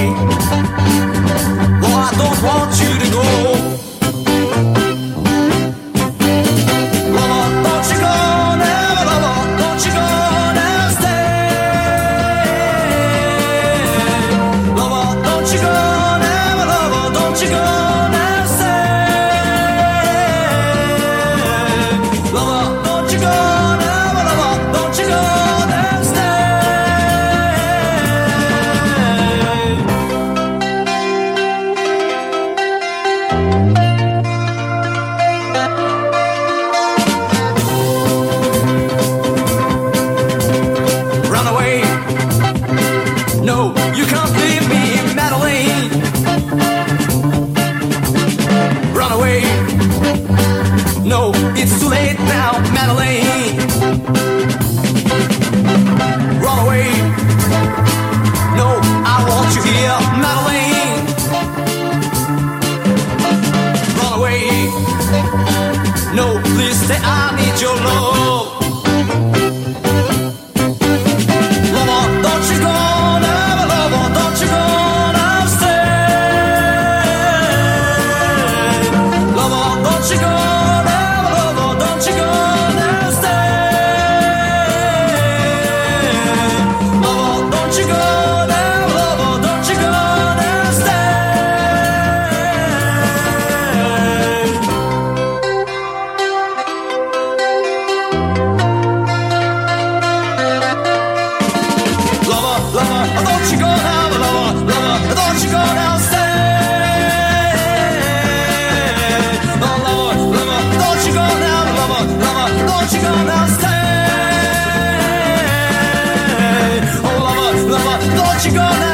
Yeah. run away. No, you can't leave me, Madeline. Run away. No, it's too late now, Madeline. Run away. No, I want you here, Madeline. Run away. No, please. I need your love. you gonna